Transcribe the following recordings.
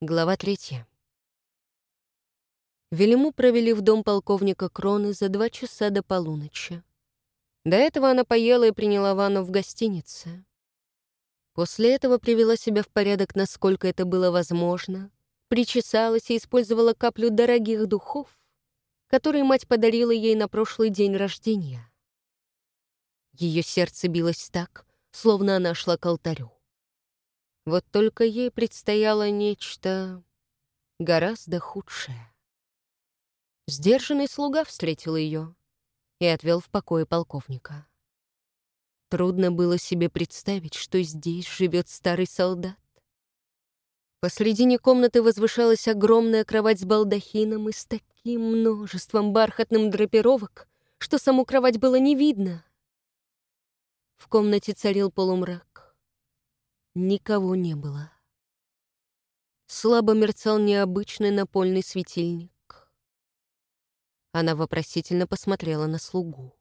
Глава третья. Велиму провели в дом полковника Кроны за два часа до полуночи. До этого она поела и приняла ванну в гостинице. После этого привела себя в порядок, насколько это было возможно, причесалась и использовала каплю дорогих духов, которые мать подарила ей на прошлый день рождения. Ее сердце билось так, словно она шла к алтарю. Вот только ей предстояло нечто гораздо худшее. Сдержанный слуга встретил ее и отвел в покое полковника. Трудно было себе представить, что здесь живет старый солдат. Посредине комнаты возвышалась огромная кровать с балдахином и с таким множеством бархатным драпировок, что саму кровать было не видно. В комнате царил полумрак. Никого не было. Слабо мерцал необычный напольный светильник. Она вопросительно посмотрела на слугу.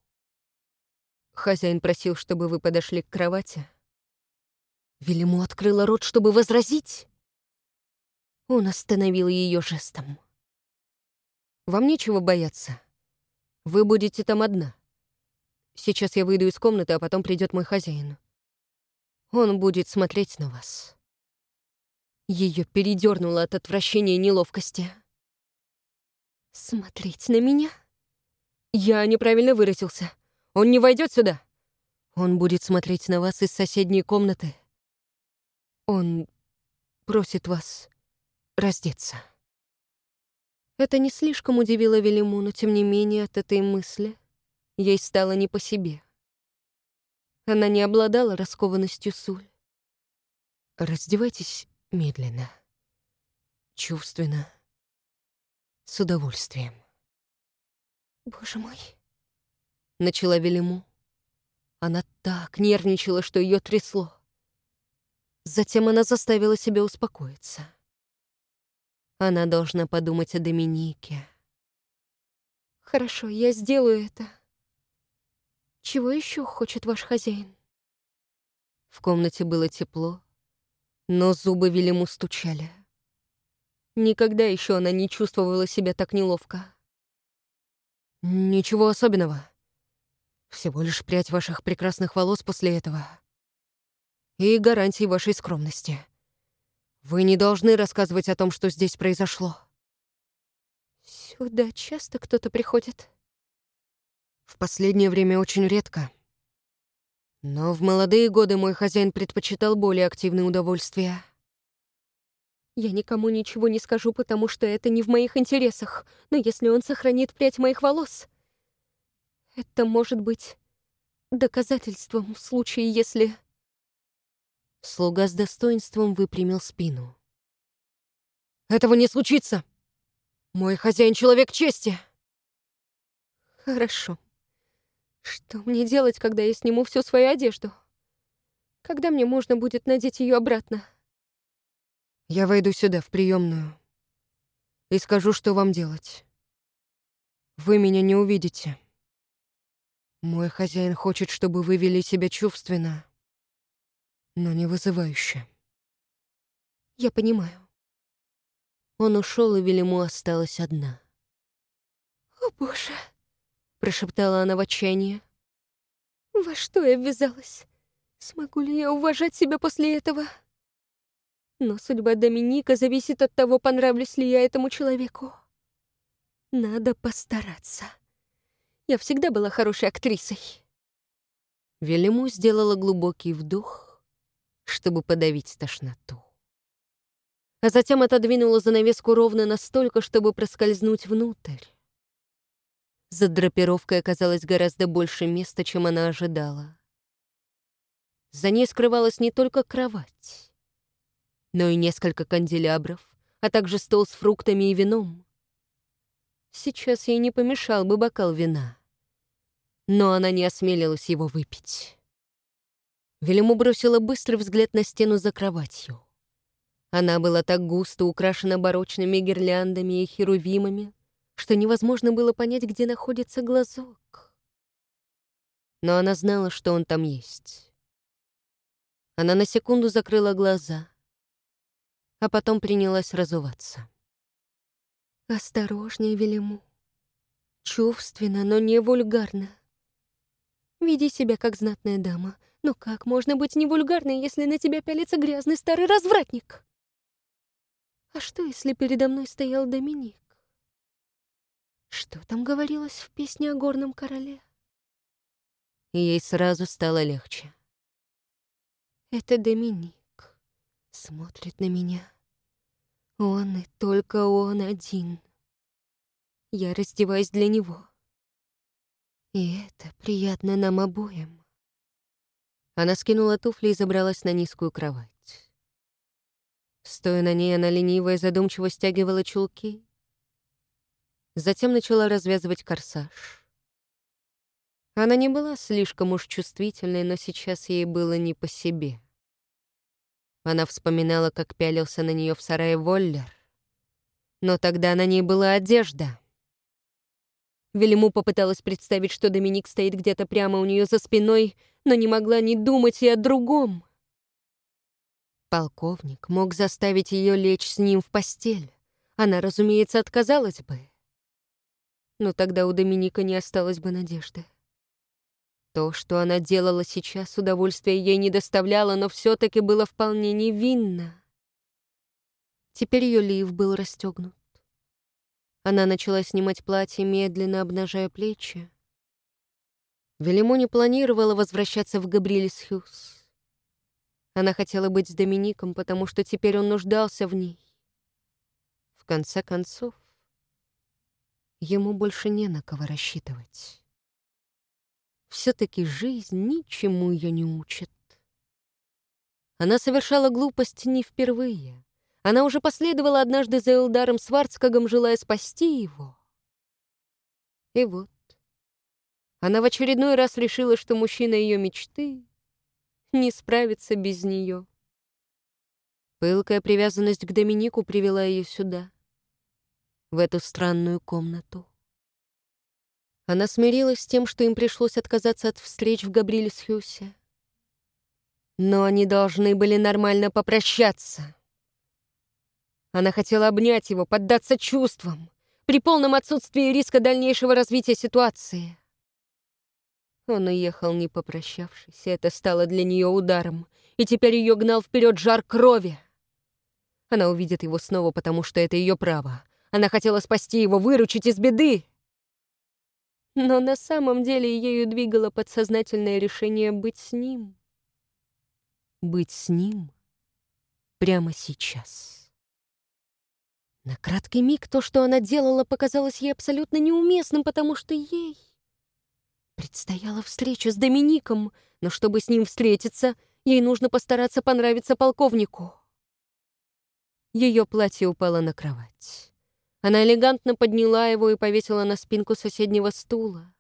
Хозяин просил, чтобы вы подошли к кровати. Велиму открыла рот, чтобы возразить. Он остановил ее жестом. «Вам нечего бояться. Вы будете там одна. Сейчас я выйду из комнаты, а потом придет мой хозяин. Он будет смотреть на вас. Ее передернуло от отвращения и неловкости. Смотреть на меня? Я неправильно выразился. Он не войдет сюда. Он будет смотреть на вас из соседней комнаты. Он просит вас раздеться. Это не слишком удивило Велиму, но тем не менее от этой мысли ей стало не по себе. Она не обладала раскованностью Суль. Раздевайтесь медленно, чувственно, с удовольствием. «Боже мой!» — начала Велиму. Она так нервничала, что ее трясло. Затем она заставила себя успокоиться. Она должна подумать о Доминике. «Хорошо, я сделаю это», чего еще хочет ваш хозяин? В комнате было тепло, но зубы Велиму стучали. Никогда еще она не чувствовала себя так неловко. Ничего особенного. Всего лишь прядь ваших прекрасных волос после этого. И гарантии вашей скромности. Вы не должны рассказывать о том, что здесь произошло. Сюда часто кто-то приходит? В последнее время очень редко. Но в молодые годы мой хозяин предпочитал более активные удовольствия. Я никому ничего не скажу, потому что это не в моих интересах. Но если он сохранит прядь моих волос, это может быть доказательством в случае, если... Слуга с достоинством выпрямил спину. «Этого не случится! Мой хозяин — человек чести!» «Хорошо», что мне делать, когда я сниму всю свою одежду? Когда мне можно будет надеть ее обратно? Я войду сюда, в приемную, и скажу, что вам делать. Вы меня не увидите. Мой хозяин хочет, чтобы вы вели себя чувственно, но не вызывающе. Я понимаю. Он ушел, и Велиму осталась одна. «О, Боже!» — прошептала она в отчаянии. «Во что я ввязалась? Смогу ли я уважать себя после этого?» Но судьба Доминика зависит от того, понравлюсь ли я этому человеку. Надо постараться. Я всегда была хорошей актрисой. Велиму сделала глубокий вдох, чтобы подавить тошноту. А затем отодвинула занавеску ровно настолько, чтобы проскользнуть внутрь. За драпировкой оказалось гораздо больше места, чем она ожидала. За ней скрывалась не только кровать, но и несколько канделябров, а также стол с фруктами и вином. Сейчас ей не помешал бы бокал вина, но она не осмелилась его выпить. Велиму бросила быстрый взгляд на стену за кроватью. Она была так густо украшена барочными гирляндами и херувимами, что невозможно было понять, где находится глазок. Но она знала, что он там есть. Она на секунду закрыла глаза а потом принялась разуваться. «Осторожнее, Велиму. Чувственно, но не вульгарно. Веди себя как знатная дама. Но как можно быть не вульгарной, если на тебя пялится грязный старый развратник? А что, если передо мной стоял Доминик? Что там говорилось в песне о горном короле? Ей сразу стало легче. Это Доминик. Смотрит на меня. Он и только он один. Я раздеваюсь для него. И это приятно нам обоим. Она скинула туфли и забралась на низкую кровать. Стоя на ней, она лениво и задумчиво стягивала чулки. Затем начала развязывать корсаж. Она не была слишком уж чувствительной, но сейчас ей было не по себе. Она вспоминала, как пялился на нее в сарае Воллер. Но тогда на ней была одежда. Велиму попыталась представить, что Доминик стоит где-то прямо у нее за спиной, но не могла ни думать и о другом. Полковник мог заставить ее лечь с ним в постель. Она, разумеется, отказалась бы. Но тогда у Доминика не осталось бы надежды. То, что она делала сейчас, удовольствия ей не доставляло, но все таки было вполне невинно. Теперь ее лиф был расстегнут. Она начала снимать платье, медленно обнажая плечи. Велимо не планировала возвращаться в Габрилис Хьюз. Она хотела быть с Домиником, потому что теперь он нуждался в ней. В конце концов, ему больше не на кого рассчитывать все таки жизнь ничему ее не учит. Она совершала глупость не впервые. Она уже последовала однажды за Элдаром Сварцкагом, желая спасти его. И вот, она в очередной раз решила, что мужчина ее мечты не справится без нее. Пылкая привязанность к Доминику привела ее сюда, в эту странную комнату. Она смирилась с тем, что им пришлось отказаться от встреч в Габрилисхюсе. Но они должны были нормально попрощаться. Она хотела обнять его, поддаться чувствам, при полном отсутствии риска дальнейшего развития ситуации. Он уехал, не попрощавшись, и это стало для нее ударом, и теперь ее гнал вперед жар крови. Она увидит его снова, потому что это ее право. Она хотела спасти его, выручить из беды. Но на самом деле ею двигало подсознательное решение быть с ним. Быть с ним прямо сейчас. На краткий миг то, что она делала, показалось ей абсолютно неуместным, потому что ей предстояла встреча с Домиником, но чтобы с ним встретиться, ей нужно постараться понравиться полковнику. Ее платье упало на кровать. Она элегантно подняла его и повесила на спинку соседнего стула.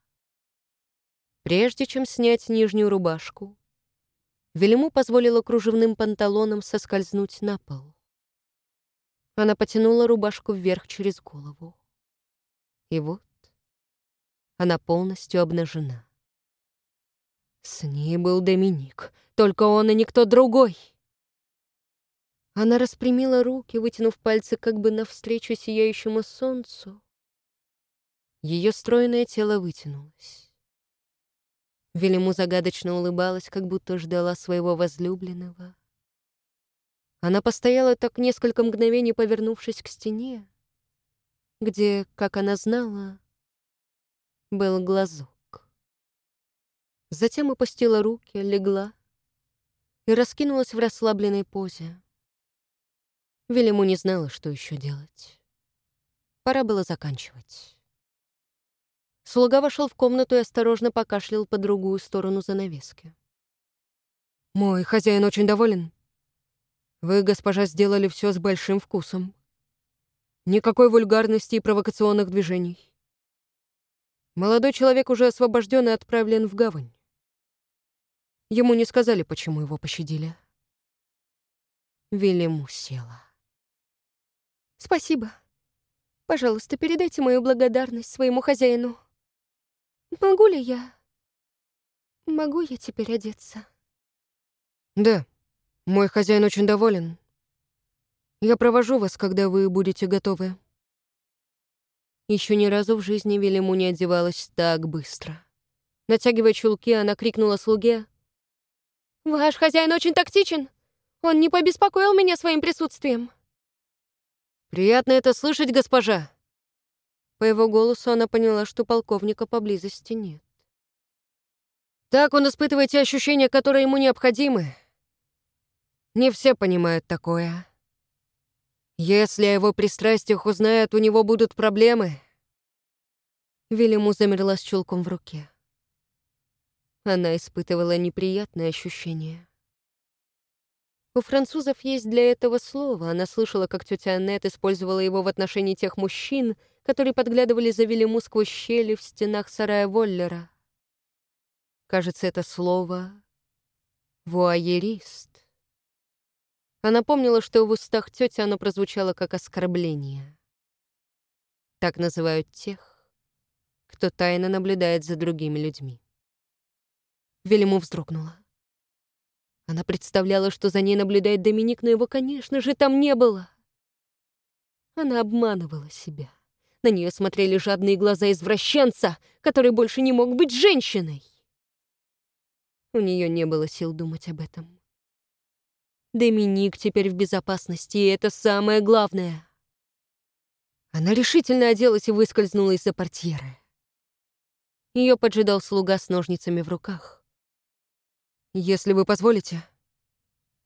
Прежде чем снять нижнюю рубашку, Велиму позволила кружевным панталонам соскользнуть на пол. Она потянула рубашку вверх через голову. И вот она полностью обнажена. С ней был Доминик, только он и никто другой. Она распрямила руки, вытянув пальцы как бы навстречу сияющему солнцу. Ее стройное тело вытянулось. Велиму загадочно улыбалась, как будто ждала своего возлюбленного. Она постояла так несколько мгновений, повернувшись к стене, где, как она знала, был глазок. Затем опустила руки, легла и раскинулась в расслабленной позе. Велиму не знала, что еще делать. Пора было заканчивать. Слуга вошел в комнату и осторожно покашлял по другую сторону занавески. «Мой хозяин очень доволен. Вы, госпожа, сделали все с большим вкусом. Никакой вульгарности и провокационных движений. Молодой человек уже освобожден и отправлен в гавань. Ему не сказали, почему его пощадили». Велиму села. Спасибо. Пожалуйста, передайте мою благодарность своему хозяину. Могу ли я... Могу я теперь одеться? Да, мой хозяин очень доволен. Я провожу вас, когда вы будете готовы. Еще ни разу в жизни Велиму не одевалась так быстро. Натягивая чулки, она крикнула слуге. «Ваш хозяин очень тактичен. Он не побеспокоил меня своим присутствием». «Приятно это слышать, госпожа!» По его голосу она поняла, что полковника поблизости нет. «Так он испытывает те ощущения, которые ему необходимы. Не все понимают такое. Если о его пристрастиях узнают, у него будут проблемы». Велиму замерла с чулком в руке. Она испытывала неприятные ощущения. У французов есть для этого слово. Она слышала, как тетя Аннет использовала его в отношении тех мужчин, которые подглядывали за Велиму сквозь щели в стенах сарая Воллера. Кажется, это слово «вуайерист». Она помнила, что в устах тети оно прозвучало как оскорбление. Так называют тех, кто тайно наблюдает за другими людьми. Велиму вздрогнула. Она представляла, что за ней наблюдает Доминик, но его, конечно же, там не было. Она обманывала себя. На нее смотрели жадные глаза извращенца, который больше не мог быть женщиной. У нее не было сил думать об этом. Доминик теперь в безопасности, и это самое главное. Она решительно оделась и выскользнула из-за портьеры. Ее поджидал слуга с ножницами в руках. «Если вы позволите».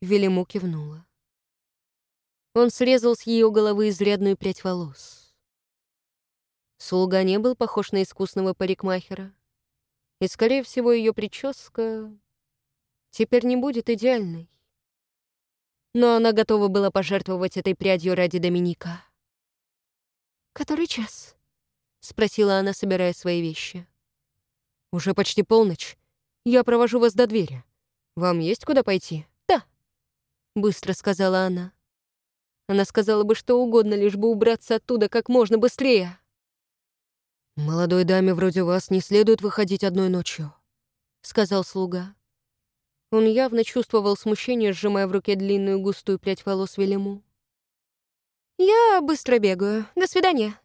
Велиму кивнула. Он срезал с ее головы изрядную прядь волос. Слуга не был похож на искусного парикмахера, и, скорее всего, ее прическа теперь не будет идеальной. Но она готова была пожертвовать этой прядью ради Доминика. «Который час?» — спросила она, собирая свои вещи. «Уже почти полночь. Я провожу вас до двери. «Вам есть куда пойти?» «Да», — быстро сказала она. Она сказала бы что угодно, лишь бы убраться оттуда как можно быстрее. «Молодой даме вроде вас не следует выходить одной ночью», — сказал слуга. Он явно чувствовал смущение, сжимая в руке длинную густую прядь волос Велиму. «Я быстро бегаю. До свидания».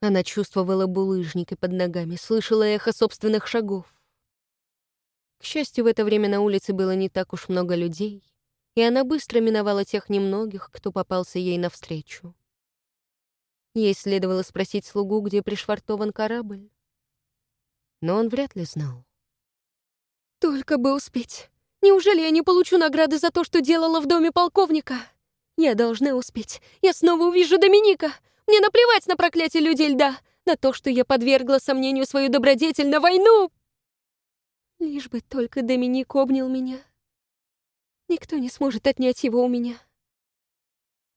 Она чувствовала булыжники под ногами, слышала эхо собственных шагов. К счастью, в это время на улице было не так уж много людей, и она быстро миновала тех немногих, кто попался ей навстречу. Ей следовало спросить слугу, где пришвартован корабль. Но он вряд ли знал. «Только бы успеть. Неужели я не получу награды за то, что делала в доме полковника? Я должна успеть. Я снова увижу Доминика. Мне наплевать на проклятие людей льда, на то, что я подвергла сомнению свою добродетель на войну. Лишь бы только Доминик обнял меня. Никто не сможет отнять его у меня.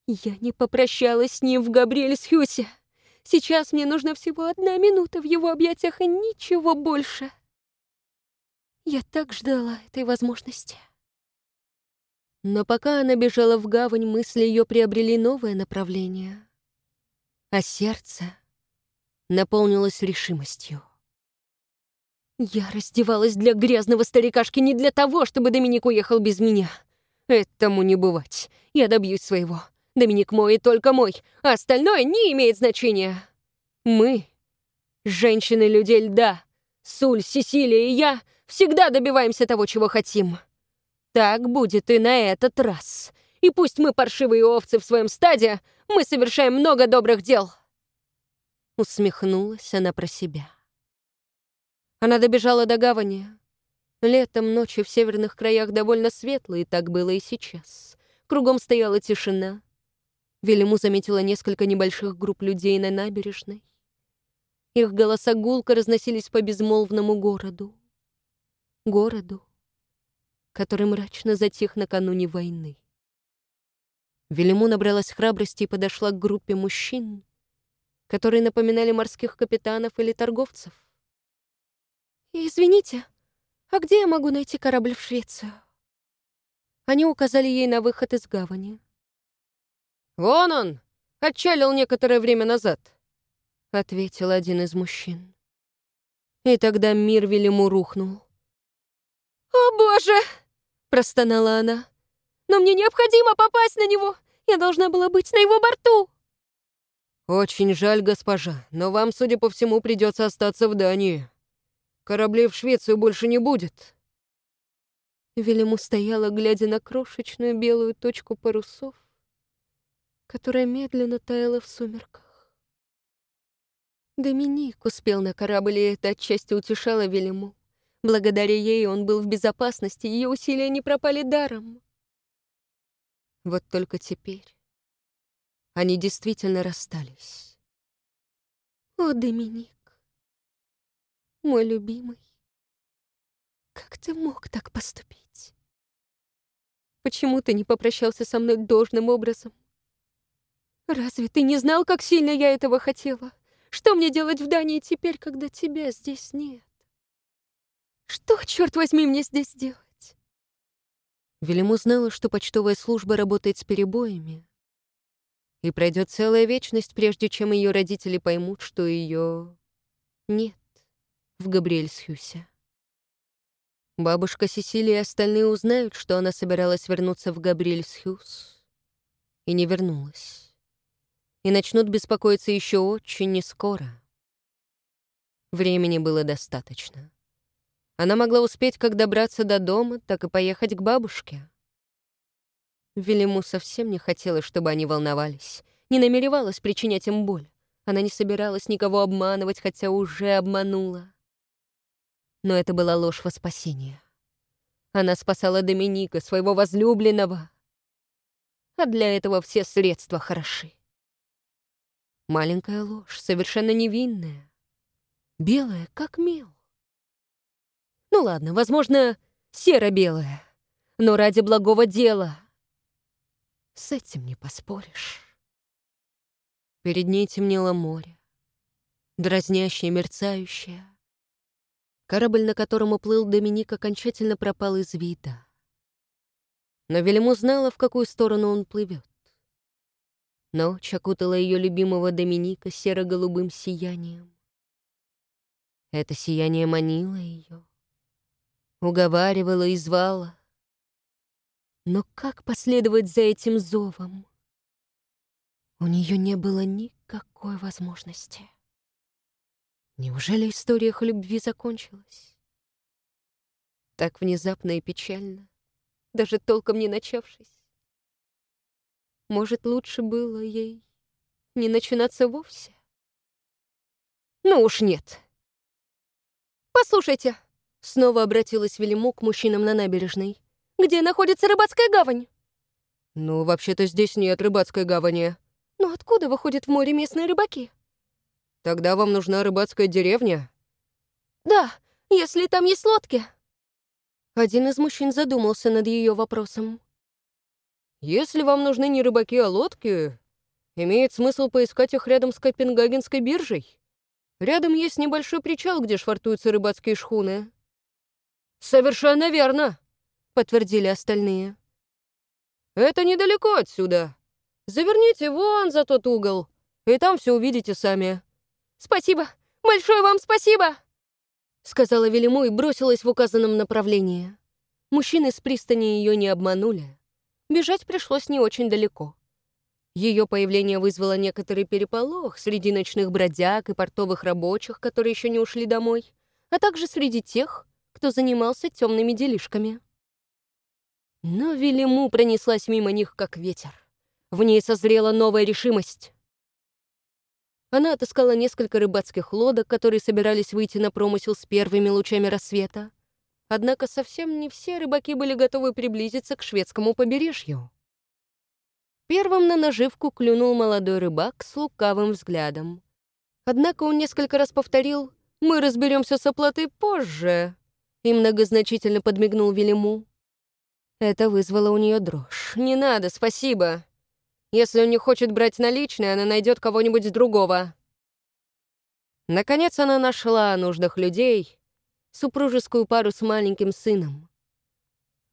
Я не попрощалась с ним в Габриэльсхюсе. Сейчас мне нужна всего одна минута в его объятиях и ничего больше. Я так ждала этой возможности. Но пока она бежала в гавань, мысли ее приобрели новое направление. А сердце наполнилось решимостью. Я раздевалась для грязного старикашки не для того, чтобы Доминик уехал без меня. Этому не бывать. Я добьюсь своего. Доминик мой и только мой, а остальное не имеет значения. Мы, женщины людей льда, Суль, Сесилия и я, всегда добиваемся того, чего хотим. Так будет и на этот раз. И пусть мы паршивые овцы в своем стаде, мы совершаем много добрых дел. Усмехнулась она про себя. Она добежала до гавани. Летом ночи в северных краях довольно светлые, так было и сейчас. Кругом стояла тишина. Велиму заметила несколько небольших групп людей на набережной. Их голоса гулко разносились по безмолвному городу. Городу, который мрачно затих накануне войны. Велиму набралась храбрости и подошла к группе мужчин, которые напоминали морских капитанов или торговцев. «Извините, а где я могу найти корабль в Швецию?» Они указали ей на выход из гавани. «Вон он! Отчалил некоторое время назад», — ответил один из мужчин. И тогда мир Велиму рухнул. «О, боже!» — простонала она. «Но мне необходимо попасть на него! Я должна была быть на его борту!» «Очень жаль, госпожа, но вам, судя по всему, придется остаться в Дании. Кораблей в Швецию больше не будет». Велиму стояла, глядя на крошечную белую точку парусов, которая медленно таяла в сумерках. Доминик успел на корабль, и это отчасти утешало Велиму. Благодаря ей он был в безопасности, ее усилия не пропали даром. Вот только теперь они действительно расстались. О, Доминик, мой любимый, как ты мог так поступить? Почему ты не попрощался со мной должным образом? Разве ты не знал, как сильно я этого хотела? Что мне делать в Дании теперь, когда тебя здесь нет? Что, черт возьми, мне здесь делать? Велиму знала, что почтовая служба работает с перебоями, и пройдет целая вечность, прежде чем ее родители поймут, что ее нет в Габриэльсхюсе. Бабушка Сесилия и остальные узнают, что она собиралась вернуться в Габриэльсхюс и не вернулась. И начнут беспокоиться еще очень нескоро. Времени было достаточно. Она могла успеть как добраться до дома, так и поехать к бабушке. Велиму совсем не хотелось, чтобы они волновались, не намеревалась причинять им боль. Она не собиралась никого обманывать, хотя уже обманула. Но это была ложь во спасение. Она спасала Доминика, своего возлюбленного. А для этого все средства хороши. Маленькая ложь, совершенно невинная. Белая, как мел. Ну ладно, возможно, серо-белое, но ради благого дела. С этим не поспоришь. Перед ней темнело море, дразнящее, мерцающее. Корабль, на котором уплыл Доминик, окончательно пропал из вида. Но Велиму знала, в какую сторону он плывет. Ночь окутала ее любимого Доминика серо-голубым сиянием. Это сияние манило ее уговаривала и звала. Но как последовать за этим зовом? У нее не было никакой возможности. Неужели история их любви закончилась? Так внезапно и печально, даже толком не начавшись. Может, лучше было ей не начинаться вовсе? Ну уж нет. Послушайте, Снова обратилась Велиму к мужчинам на набережной. «Где находится рыбацкая гавань?» «Ну, вообще-то здесь нет рыбацкой гавани». «Но откуда выходят в море местные рыбаки?» «Тогда вам нужна рыбацкая деревня?» «Да, если там есть лодки». Один из мужчин задумался над ее вопросом. «Если вам нужны не рыбаки, а лодки, имеет смысл поискать их рядом с Копенгагенской биржей. Рядом есть небольшой причал, где швартуются рыбацкие шхуны. «Совершенно верно», — подтвердили остальные. «Это недалеко отсюда. Заверните вон за тот угол, и там все увидите сами». «Спасибо! Большое вам спасибо!» Сказала Велиму и бросилась в указанном направлении. Мужчины с пристани ее не обманули. Бежать пришлось не очень далеко. Ее появление вызвало некоторый переполох среди ночных бродяг и портовых рабочих, которые еще не ушли домой, а также среди тех, кто занимался темными делишками. Но Велиму пронеслась мимо них, как ветер. В ней созрела новая решимость. Она отыскала несколько рыбацких лодок, которые собирались выйти на промысел с первыми лучами рассвета. Однако совсем не все рыбаки были готовы приблизиться к шведскому побережью. Первым на наживку клюнул молодой рыбак с лукавым взглядом. Однако он несколько раз повторил «Мы разберемся с оплатой позже», и многозначительно подмигнул Велиму. Это вызвало у нее дрожь. «Не надо, спасибо. Если он не хочет брать наличные, она найдет кого-нибудь другого». Наконец она нашла нужных людей, супружескую пару с маленьким сыном.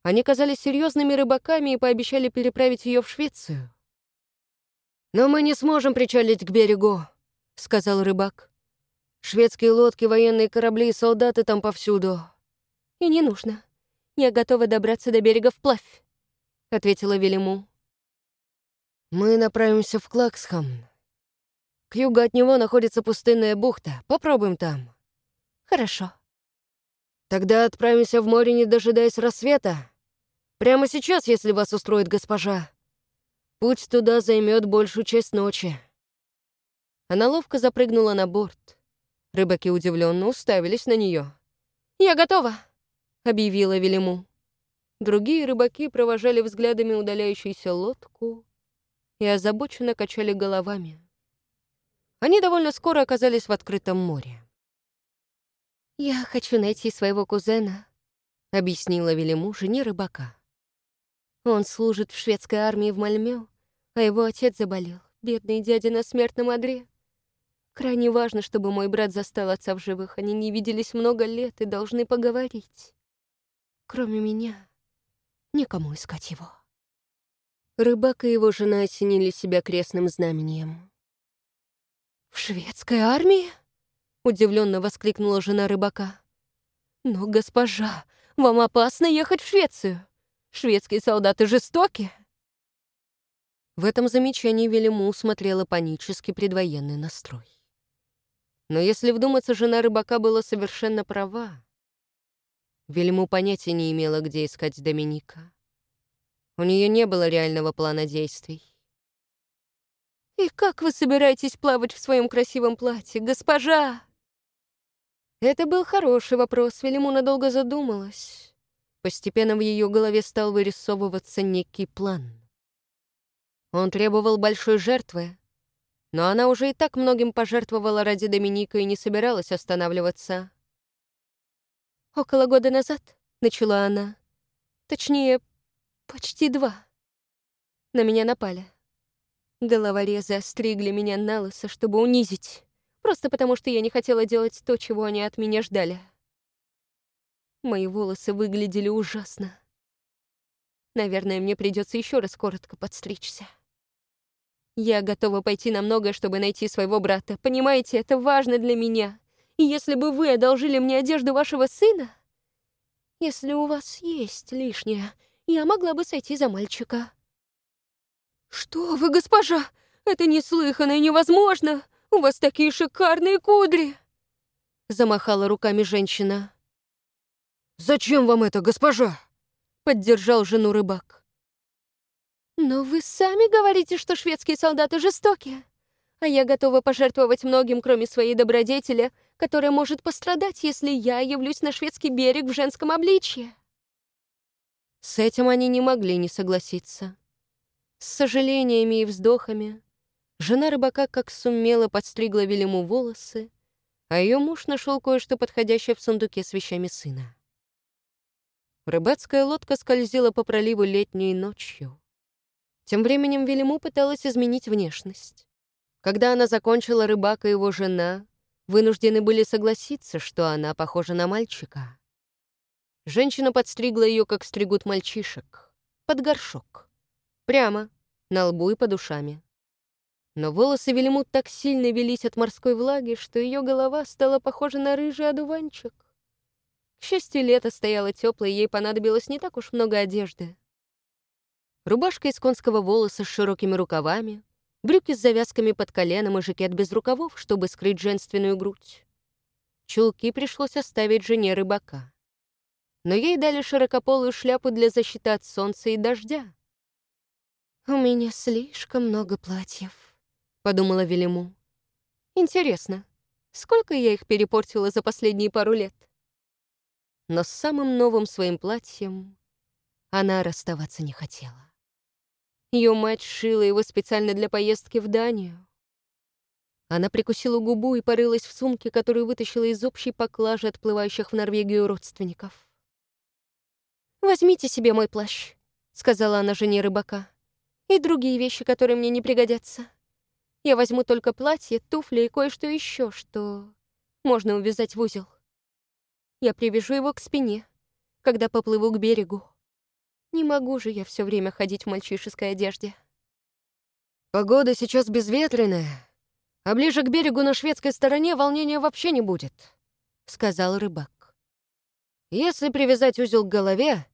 Они казались серьезными рыбаками и пообещали переправить ее в Швецию. «Но мы не сможем причалить к берегу», — сказал рыбак. «Шведские лодки, военные корабли и солдаты там повсюду. «И не нужно. Я готова добраться до берега вплавь», — ответила Велиму. Мы направимся в Клаксхам. К югу от него находится пустынная бухта. Попробуем там. Хорошо. Тогда отправимся в море, не дожидаясь рассвета. Прямо сейчас, если вас устроит госпожа. Путь туда займет большую часть ночи. Она ловко запрыгнула на борт. Рыбаки удивленно уставились на нее. «Я готова!» — объявила Велиму. Другие рыбаки провожали взглядами удаляющуюся лодку и озабоченно качали головами. Они довольно скоро оказались в открытом море. «Я хочу найти своего кузена», — объяснила Велиму жене рыбака. Он служит в шведской армии в Мальмё, а его отец заболел, бедный дядя на смертном одре. Крайне важно, чтобы мой брат застал отца в живых. Они не виделись много лет и должны поговорить. Кроме меня, никому искать его. Рыбак и его жена осенили себя крестным знамением. «В шведской армии?» — удивленно воскликнула жена рыбака. «Но, госпожа, вам опасно ехать в Швецию. Шведские солдаты жестоки?» В этом замечании Велиму смотрела панический предвоенный настрой. Но если вдуматься, жена рыбака была совершенно права. Велиму понятия не имела, где искать Доминика. У нее не было реального плана действий. «И как вы собираетесь плавать в своем красивом платье, госпожа?» Это был хороший вопрос, Велиму надолго задумалась. Постепенно в ее голове стал вырисовываться некий план. Он требовал большой жертвы, но она уже и так многим пожертвовала ради Доминика и не собиралась останавливаться. «Около года назад», — начала она, — «точнее, почти два. На меня напали. Головорезы остригли меня на лысо, чтобы унизить, просто потому что я не хотела делать то, чего они от меня ждали. Мои волосы выглядели ужасно. Наверное, мне придется еще раз коротко подстричься. Я готова пойти на многое, чтобы найти своего брата. Понимаете, это важно для меня. И если бы вы одолжили мне одежду вашего сына, если у вас есть лишнее, я могла бы сойти за мальчика. Что вы, госпожа? Это неслыханно и невозможно. У вас такие шикарные кудри. Замахала руками женщина. «Зачем вам это, госпожа?» Поддержал жену рыбак. «Но вы сами говорите, что шведские солдаты жестоки. А я готова пожертвовать многим, кроме своей добродетели, которая может пострадать, если я явлюсь на шведский берег в женском обличье». С этим они не могли не согласиться. С сожалениями и вздохами жена рыбака как сумела подстригла Велиму волосы, а ее муж нашел кое-что подходящее в сундуке с вещами сына. Рыбацкая лодка скользила по проливу летней ночью. Тем временем Велиму пыталась изменить внешность. Когда она закончила, рыбак и его жена вынуждены были согласиться, что она похожа на мальчика. Женщина подстригла ее, как стригут мальчишек, под горшок. Прямо, на лбу и под ушами. Но волосы Велиму так сильно велись от морской влаги, что ее голова стала похожа на рыжий одуванчик. К счастью, лето стояло теплое, и ей понадобилось не так уж много одежды рубашка из конского волоса с широкими рукавами, брюки с завязками под коленом и жакет без рукавов, чтобы скрыть женственную грудь. Чулки пришлось оставить жене рыбака. Но ей дали широкополую шляпу для защиты от солнца и дождя. «У меня слишком много платьев», — подумала Велиму. «Интересно, сколько я их перепортила за последние пару лет?» Но с самым новым своим платьем она расставаться не хотела. Ее мать шила его специально для поездки в Данию. Она прикусила губу и порылась в сумке, которую вытащила из общей поклажи отплывающих в Норвегию родственников. «Возьмите себе мой плащ», — сказала она жене рыбака, «и другие вещи, которые мне не пригодятся. Я возьму только платье, туфли и кое-что еще, что можно увязать в узел. Я привяжу его к спине, когда поплыву к берегу. Не могу же я все время ходить в мальчишеской одежде. Погода сейчас безветренная, а ближе к берегу на шведской стороне волнения вообще не будет, сказал рыбак. Если привязать узел к голове,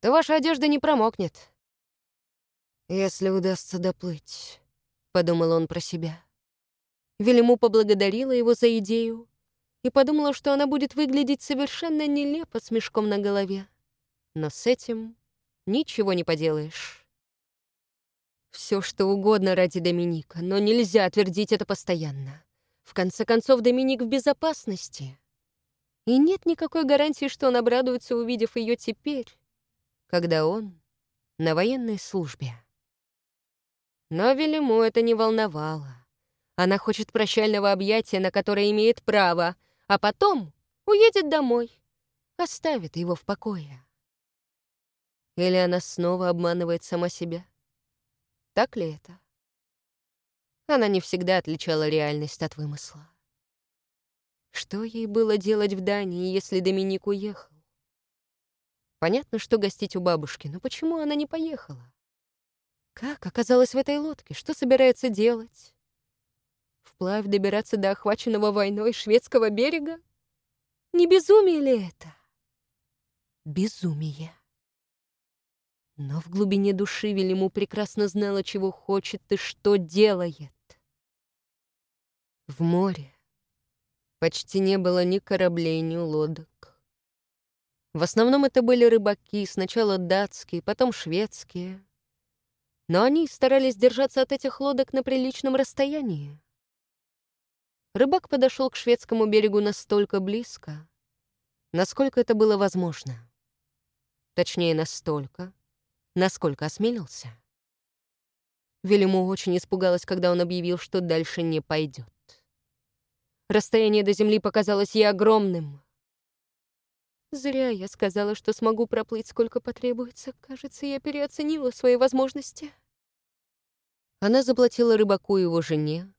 то ваша одежда не промокнет. «Если удастся доплыть», — подумал он про себя. Велиму поблагодарила его за идею и подумала, что она будет выглядеть совершенно нелепо с мешком на голове. Но с этим ничего не поделаешь. Все, что угодно ради Доминика, но нельзя твердить это постоянно. В конце концов, Доминик в безопасности. И нет никакой гарантии, что он обрадуется, увидев ее теперь, когда он на военной службе. Но Велиму это не волновало. Она хочет прощального объятия, на которое имеет право, а потом уедет домой, оставит его в покое. Или она снова обманывает сама себя? Так ли это? Она не всегда отличала реальность от вымысла. Что ей было делать в Дании, если Доминик уехал? Понятно, что гостить у бабушки, но почему она не поехала? Как оказалась в этой лодке? Что собирается делать? Вплавь добираться до охваченного войной шведского берега? Не безумие ли это? Безумие. Но в глубине души Велиму прекрасно знала, чего хочет и что делает. В море почти не было ни кораблей, ни лодок. В основном это были рыбаки, сначала датские, потом шведские но они старались держаться от этих лодок на приличном расстоянии. Рыбак подошел к шведскому берегу настолько близко, насколько это было возможно. Точнее, настолько, насколько осмелился. Велиму очень испугалась, когда он объявил, что дальше не пойдет. Расстояние до земли показалось ей огромным. Зря я сказала, что смогу проплыть сколько потребуется. Кажется, я переоценила свои возможности. Она заплатила рыбаку и его жене.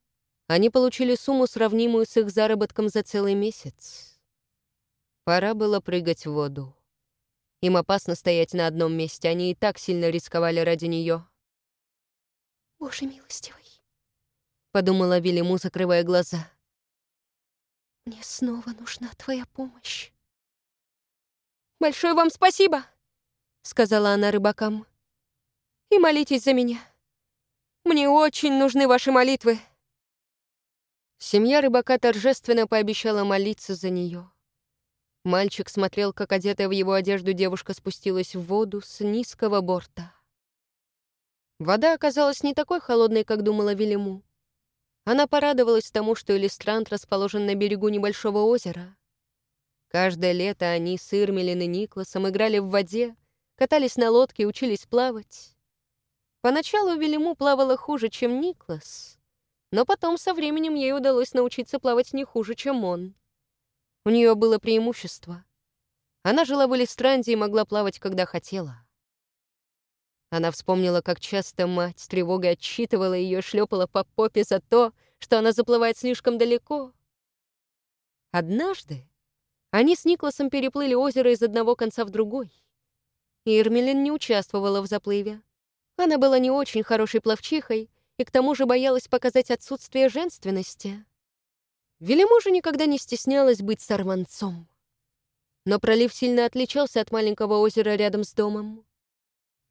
Они получили сумму, сравнимую с их заработком за целый месяц. Пора было прыгать в воду. Им опасно стоять на одном месте, они и так сильно рисковали ради нее. «Боже милостивый», — подумала Вильяму, закрывая глаза. «Мне снова нужна твоя помощь». «Большое вам спасибо!» — сказала она рыбакам. «И молитесь за меня. Мне очень нужны ваши молитвы». Семья рыбака торжественно пообещала молиться за нее. Мальчик смотрел, как одетая в его одежду девушка спустилась в воду с низкого борта. Вода оказалась не такой холодной, как думала Велиму. Она порадовалась тому, что Элистрант расположен на берегу небольшого озера. Каждое лето они с Ирмелин и Никласом играли в воде, катались на лодке учились плавать. Поначалу Велиму плавала хуже, чем Никлас, но потом со временем ей удалось научиться плавать не хуже, чем он. У нее было преимущество. Она жила в Элистранде и могла плавать, когда хотела. Она вспомнила, как часто мать с тревогой отчитывала ее, шлепала по попе за то, что она заплывает слишком далеко. Однажды они с Никласом переплыли озеро из одного конца в другой. Ирмелин не участвовала в заплыве. Она была не очень хорошей пловчихой и к тому же боялась показать отсутствие женственности. Велиму же никогда не стеснялась быть сорванцом. Но пролив сильно отличался от маленького озера рядом с домом.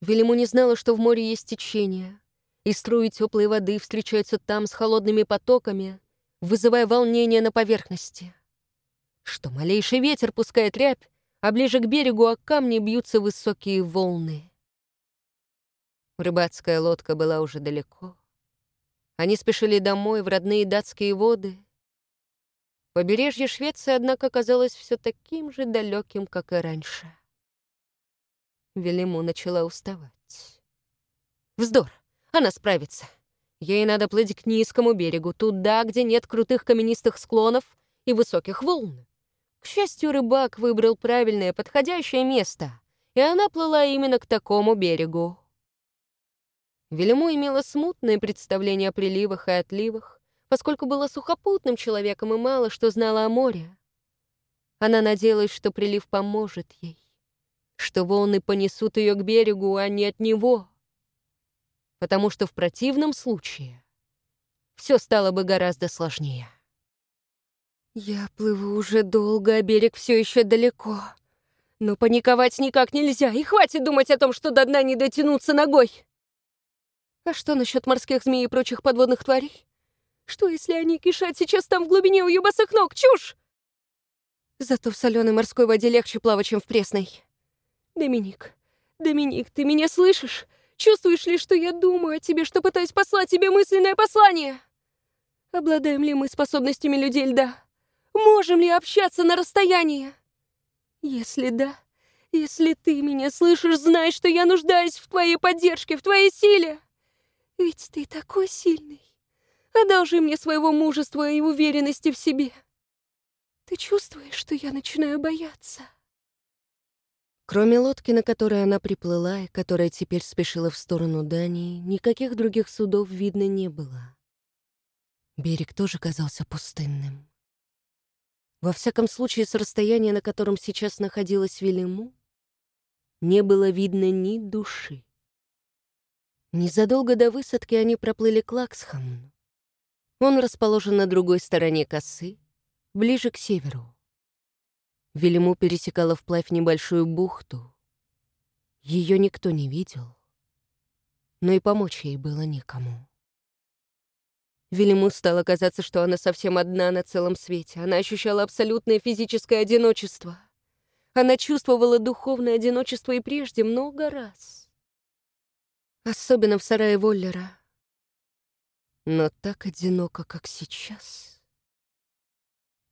Велиму не знала, что в море есть течение, и струи теплой воды встречаются там с холодными потоками, вызывая волнение на поверхности что малейший ветер пускает рябь, а ближе к берегу о камни бьются высокие волны. Рыбацкая лодка была уже далеко. Они спешили домой, в родные датские воды. Побережье Швеции, однако, казалось все таким же далеким, как и раньше. Велиму начала уставать. Вздор! Она справится. Ей надо плыть к низкому берегу, туда, где нет крутых каменистых склонов и высоких волн. К счастью, рыбак выбрал правильное, подходящее место, и она плыла именно к такому берегу. Велиму имела смутное представление о приливах и отливах, поскольку была сухопутным человеком и мало что знала о море. Она надеялась, что прилив поможет ей, что волны понесут ее к берегу, а не от него, потому что в противном случае все стало бы гораздо сложнее. Я плыву уже долго, а берег все еще далеко. Но паниковать никак нельзя, и хватит думать о том, что до дна не дотянуться ногой. А что насчет морских змей и прочих подводных тварей? Что, если они кишат сейчас там в глубине у ее босых ног? Чушь! Зато в соленой морской воде легче плавать, чем в пресной. Доминик, Доминик, ты меня слышишь? Чувствуешь ли, что я думаю о тебе, что пытаюсь послать тебе мысленное послание? Обладаем ли мы способностями людей льда? Можем ли общаться на расстоянии? Если да, если ты меня слышишь, знай, что я нуждаюсь в твоей поддержке, в твоей силе. Ведь ты такой сильный. Одолжи мне своего мужества и уверенности в себе. Ты чувствуешь, что я начинаю бояться? Кроме лодки, на которой она приплыла и которая теперь спешила в сторону Дании, никаких других судов видно не было. Берег тоже казался пустынным. Во всяком случае, с расстояния, на котором сейчас находилась Велиму, не было видно ни души. Незадолго до высадки они проплыли к Лаксхамну. Он расположен на другой стороне косы, ближе к северу. Велиму пересекала вплавь небольшую бухту. Ее никто не видел, но и помочь ей было некому. Велиму стало казаться, что она совсем одна на целом свете. Она ощущала абсолютное физическое одиночество. Она чувствовала духовное одиночество и прежде много раз. Особенно в сарае Воллера. Но так одиноко, как сейчас,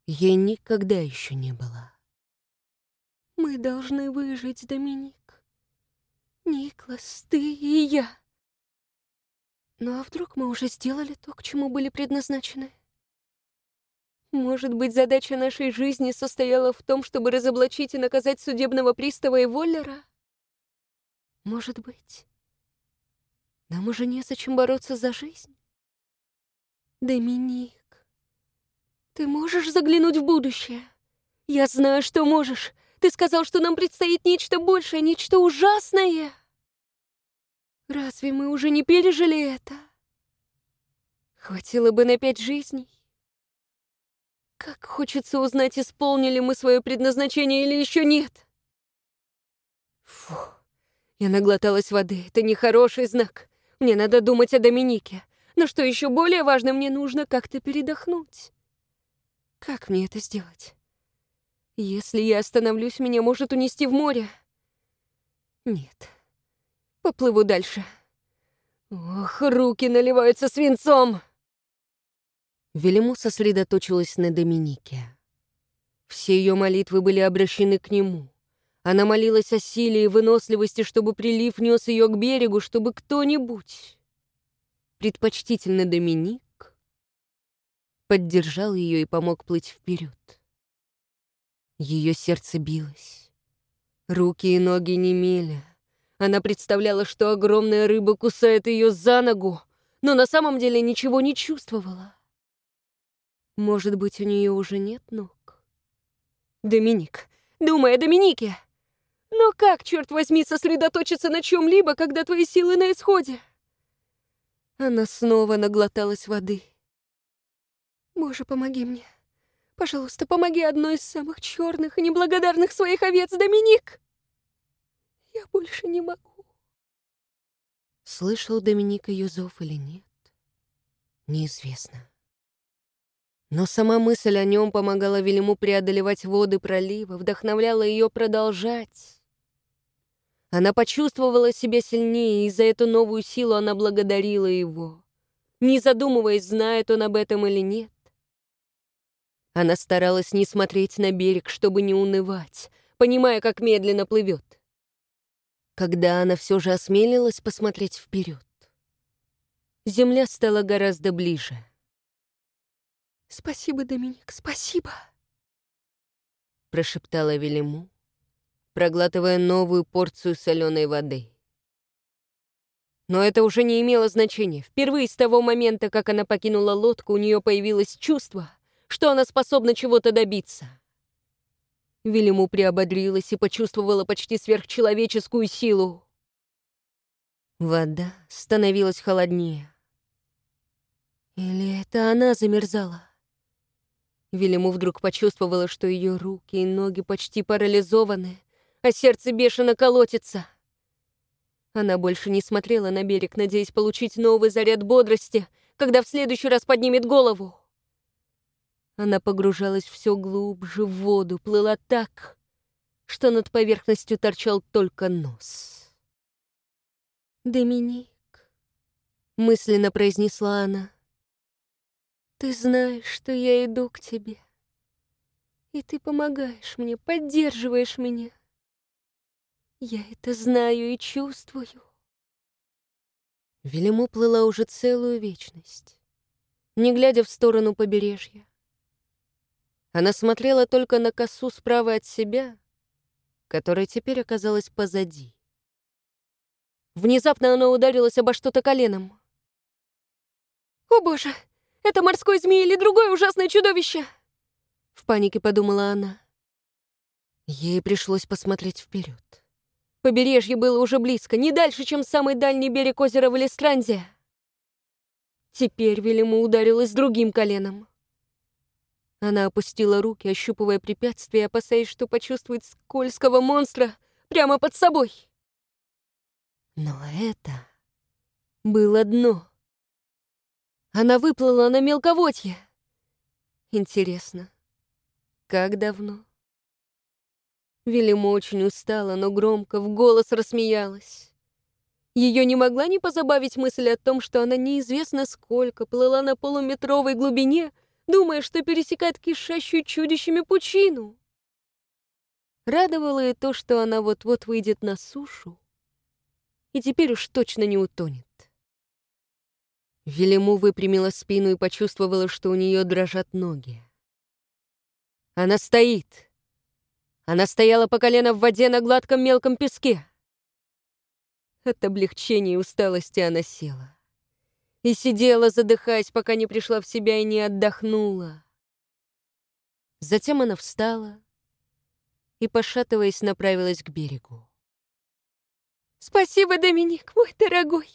ей никогда еще не было. Мы должны выжить, Доминик. Никлас, ты и я. Ну а вдруг мы уже сделали то, к чему были предназначены? Может быть, задача нашей жизни состояла в том, чтобы разоблачить и наказать судебного пристава и Воллера? Может быть. Нам уже незачем бороться за жизнь? Доминик, ты можешь заглянуть в будущее? Я знаю, что можешь. Ты сказал, что нам предстоит нечто большее, нечто ужасное. Разве мы уже не пережили это? Хватило бы на пять жизней. Как хочется узнать, исполнили мы свое предназначение или еще нет. Фу, я наглоталась воды. Это нехороший знак. Мне надо думать о Доминике. Но что еще более важно, мне нужно как-то передохнуть. Как мне это сделать? Если я остановлюсь, меня может унести в море. Нет. Поплыву дальше. Ох, руки наливаются свинцом. Велиму сосредоточилась на Доминике. Все ее молитвы были обращены к нему. Она молилась о силе и выносливости, чтобы прилив нес ее к берегу, чтобы кто-нибудь, предпочтительно Доминик, поддержал ее и помог плыть вперед. Ее сердце билось. Руки и ноги немели. Она представляла, что огромная рыба кусает ее за ногу, но на самом деле ничего не чувствовала. Может быть, у нее уже нет ног? Доминик, думай о Доминике! Но как, черт возьми, сосредоточиться на чем-либо, когда твои силы на исходе? Она снова наглоталась воды. Боже, помоги мне. Пожалуйста, помоги одной из самых черных и неблагодарных своих овец, Доминик! Я больше не могу. Слышал Доминик ее зов или нет, неизвестно. Но сама мысль о нем помогала Велиму преодолевать воды пролива, вдохновляла ее продолжать. Она почувствовала себя сильнее, и за эту новую силу она благодарила его, не задумываясь, знает он об этом или нет. Она старалась не смотреть на берег, чтобы не унывать, понимая, как медленно плывет. Когда она все же осмелилась посмотреть вперед, земля стала гораздо ближе. «Спасибо, Доминик, спасибо!» прошептала Велиму, проглатывая новую порцию соленой воды. Но это уже не имело значения. Впервые с того момента, как она покинула лодку, у нее появилось чувство — что она способна чего-то добиться. Велиму приободрилась и почувствовала почти сверхчеловеческую силу. Вода становилась холоднее. Или это она замерзала? Велиму вдруг почувствовала, что ее руки и ноги почти парализованы, а сердце бешено колотится. Она больше не смотрела на берег, надеясь получить новый заряд бодрости, когда в следующий раз поднимет голову. Она погружалась все глубже в воду, плыла так, что над поверхностью торчал только нос. «Доминик», — мысленно произнесла она, — «ты знаешь, что я иду к тебе, и ты помогаешь мне, поддерживаешь меня. Я это знаю и чувствую». Велиму плыла уже целую вечность, не глядя в сторону побережья. Она смотрела только на косу справа от себя, которая теперь оказалась позади. Внезапно она ударилась обо что-то коленом. «О боже, это морской змей или другое ужасное чудовище!» В панике подумала она. Ей пришлось посмотреть вперед. Побережье было уже близко, не дальше, чем самый дальний берег озера Валестрандия. Теперь Велиму ударилась другим коленом. Она опустила руки, ощупывая препятствие, опасаясь, что почувствует скользкого монстра прямо под собой. Но это было дно. Она выплыла на мелководье. Интересно, как давно? Велима очень устала, но громко, в голос рассмеялась. Ее не могла не позабавить мысль о том, что она неизвестно сколько плыла на полуметровой глубине — думая, что пересекает кишащую чудищами пучину. Радовало и то, что она вот-вот выйдет на сушу и теперь уж точно не утонет. Велиму выпрямила спину и почувствовала, что у нее дрожат ноги. Она стоит. Она стояла по колено в воде на гладком мелком песке. От облегчения и усталости она села и сидела, задыхаясь, пока не пришла в себя и не отдохнула. Затем она встала и, пошатываясь, направилась к берегу. «Спасибо, Доминик, мой дорогой!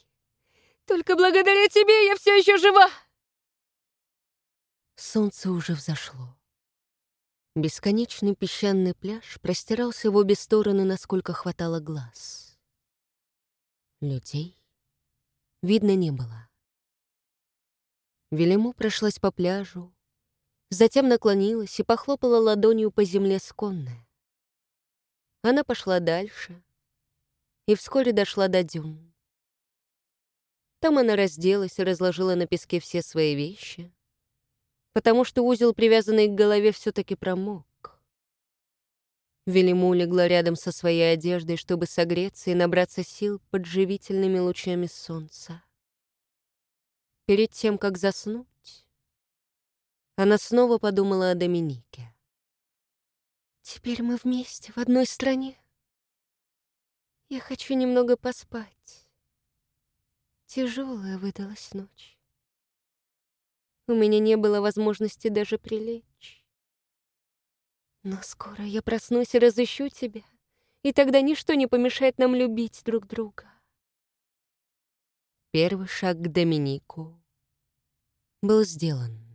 Только благодаря тебе я все еще жива!» Солнце уже взошло. Бесконечный песчаный пляж простирался в обе стороны, насколько хватало глаз. Людей видно не было. Велиму прошлась по пляжу, затем наклонилась и похлопала ладонью по земле сконная. Она пошла дальше и вскоре дошла до дюн. Там она разделась и разложила на песке все свои вещи, потому что узел, привязанный к голове, все таки промок. Велиму легла рядом со своей одеждой, чтобы согреться и набраться сил под живительными лучами солнца. Перед тем, как заснуть, она снова подумала о Доминике. «Теперь мы вместе, в одной стране. Я хочу немного поспать. Тяжелая выдалась ночь. У меня не было возможности даже прилечь. Но скоро я проснусь и разыщу тебя, и тогда ничто не помешает нам любить друг друга. Первый шаг к Доминику был сделан.